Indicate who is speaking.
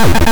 Speaker 1: Wow!